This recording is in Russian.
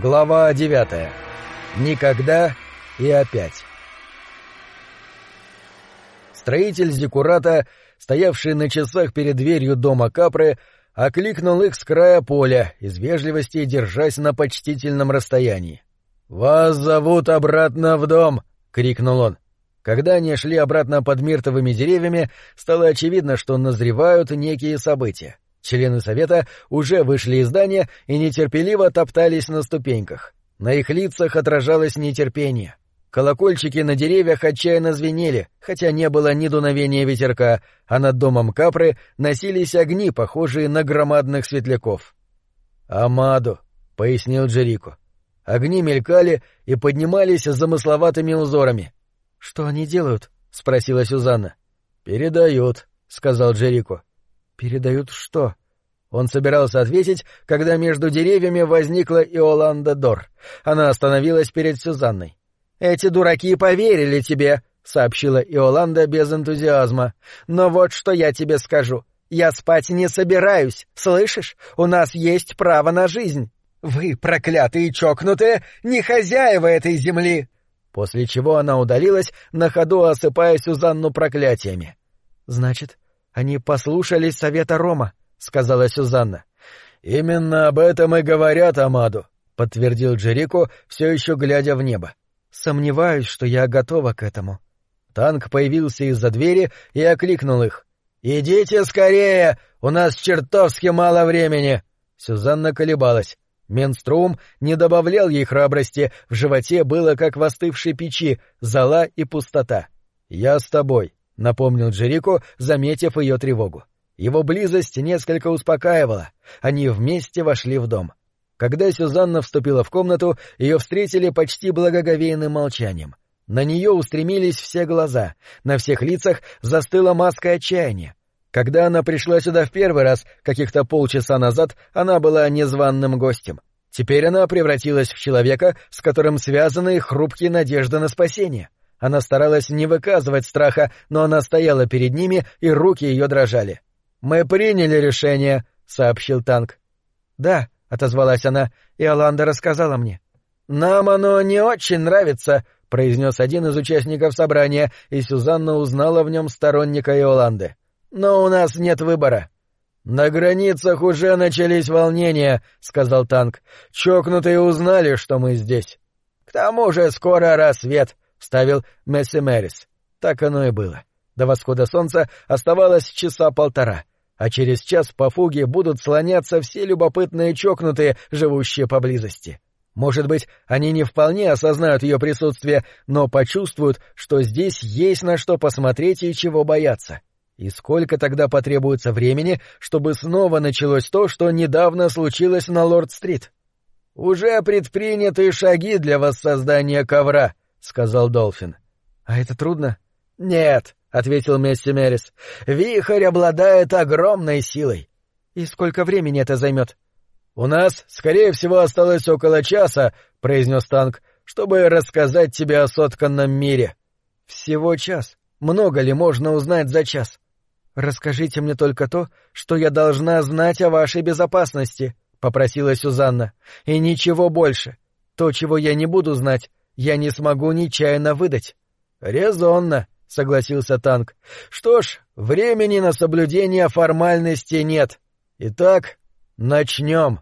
Глава девятая. Никогда и опять. Строитель Зикурата, стоявший на часах перед дверью дома Капры, окликнул их с края поля, из вежливости держась на почтительном расстоянии. «Вас зовут обратно в дом!» — крикнул он. Когда они шли обратно под миртовыми деревьями, стало очевидно, что назревают некие события. Члены совета уже вышли из здания и нетерпеливо топтались на ступеньках. На их лицах отражалось нетерпение. Колокольчики на деревьях отчаянно звенели, хотя не было ни дуновения ветерка, а над домом Капры носились огни, похожие на громадных светляков. «Амаду», — пояснил Джерико. Огни мелькали и поднимались замысловатыми узорами. «Что они делают?» — спросила Сюзанна. «Передают», — сказал Джерико. «Передают что?» Он собирался ответить, когда между деревьями возникла Иоланда Дор. Она остановилась перед Сюзанной. «Эти дураки поверили тебе», — сообщила Иоланда без энтузиазма. «Но вот что я тебе скажу. Я спать не собираюсь, слышишь? У нас есть право на жизнь. Вы, проклятые чокнутые, не хозяева этой земли!» После чего она удалилась, на ходу осыпая Сюзанну проклятиями. «Значит, они послушались совета Рома, сказала Сюзанна. Именно об этом и говорят Амаду, подтвердил Джерико, все еще глядя в небо. Сомневаюсь, что я готова к этому. Танк появился из-за двери и окликнул их. «Идите скорее! У нас чертовски мало времени!» Сюзанна колебалась. Менструм не добавлял ей храбрости, в животе было как в остывшей печи, зала и пустота. «Я с тобой», — напомнил Джерико, заметив ее тревогу. Его близость несколько успокаивала. Они вместе вошли в дом. Когда Сюзанна вступила в комнату, ее встретили почти благоговейным молчанием. На нее устремились все глаза, на всех лицах застыла маска отчаяния. Когда она пришла сюда в первый раз, каких-то полчаса назад, она была незваным гостем. Теперь она превратилась в человека, с которым связаны хрупкие надежды на спасение. Она старалась не выказывать страха, но она стояла перед ними, и руки ее дрожали. «Мы приняли решение», — сообщил танк. «Да», — отозвалась она, — и Аланда рассказала мне. «Нам оно не очень нравится», — произнес один из участников собрания, и Сюзанна узнала в нем сторонника Иоланды. «Но у нас нет выбора». «На границах уже начались волнения», — сказал танк. «Чокнутые узнали, что мы здесь». «К тому же скоро рассвет», — вставил Месси Мэрис. Так оно и было. До восхода солнца оставалось часа полтора, а через час по фуге будут слоняться все любопытные чокнутые, живущие поблизости. Может быть, они не вполне осознают ее присутствие, но почувствуют, что здесь есть на что посмотреть и чего бояться. И сколько тогда потребуется времени, чтобы снова началось то, что недавно случилось на Лорд-стрит? — Уже предприняты шаги для воссоздания ковра, — сказал Долфин. — А это трудно? — Нет, — ответил Месси Мерис. — Вихрь обладает огромной силой. — И сколько времени это займет? — У нас, скорее всего, осталось около часа, — произнес танк, — чтобы рассказать тебе о сотканном мире. — Всего час. Много ли можно узнать за час? — Расскажите мне только то, что я должна знать о вашей безопасности, — попросила Сюзанна. — И ничего больше. То, чего я не буду знать, я не смогу нечаянно выдать. — Резонно, — согласился танк. — Что ж, времени на соблюдение формальности нет. Итак, начнем.